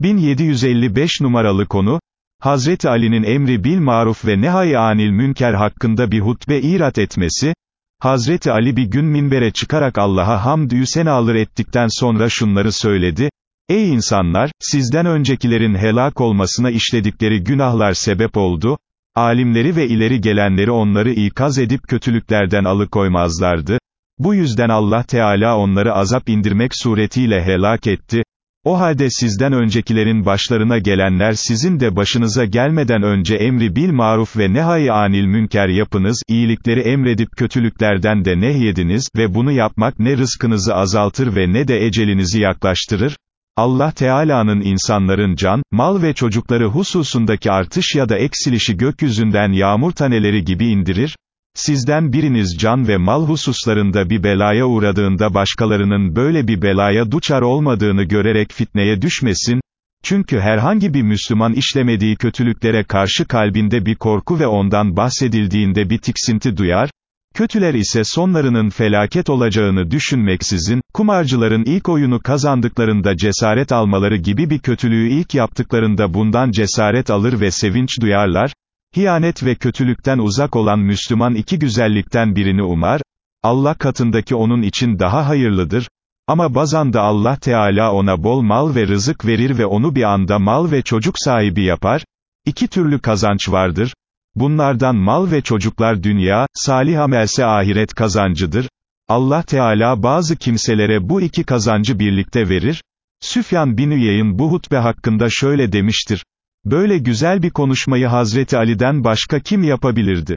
1755 numaralı konu, Hazreti Ali'nin emri bil maruf ve nehay anil münker hakkında bir hutbe irat etmesi, Hazreti Ali bir gün minbere çıkarak Allah'a hamdü senalar ettikten sonra şunları söyledi, Ey insanlar, sizden öncekilerin helak olmasına işledikleri günahlar sebep oldu, alimleri ve ileri gelenleri onları ikaz edip kötülüklerden alıkoymazlardı, bu yüzden Allah Teala onları azap indirmek suretiyle helak etti, o halde sizden öncekilerin başlarına gelenler sizin de başınıza gelmeden önce emri bil maruf ve nehay anil münker yapınız, iyilikleri emredip kötülüklerden de nehyediniz ve bunu yapmak ne rızkınızı azaltır ve ne de ecelinizi yaklaştırır. Allah Teala'nın insanların can, mal ve çocukları hususundaki artış ya da eksilişi gökyüzünden yağmur taneleri gibi indirir, Sizden biriniz can ve mal hususlarında bir belaya uğradığında başkalarının böyle bir belaya duçar olmadığını görerek fitneye düşmesin, çünkü herhangi bir Müslüman işlemediği kötülüklere karşı kalbinde bir korku ve ondan bahsedildiğinde bir tiksinti duyar, kötüler ise sonlarının felaket olacağını düşünmeksizin, kumarcıların ilk oyunu kazandıklarında cesaret almaları gibi bir kötülüğü ilk yaptıklarında bundan cesaret alır ve sevinç duyarlar, Hiyanet ve kötülükten uzak olan Müslüman iki güzellikten birini umar, Allah katındaki onun için daha hayırlıdır, ama bazan da Allah Teala ona bol mal ve rızık verir ve onu bir anda mal ve çocuk sahibi yapar, İki türlü kazanç vardır, bunlardan mal ve çocuklar dünya, salih amelse ahiret kazancıdır, Allah Teala bazı kimselere bu iki kazancı birlikte verir, Süfyan bin Üyeyin bu hutbe hakkında şöyle demiştir, Böyle güzel bir konuşmayı Hazreti Ali'den başka kim yapabilirdi?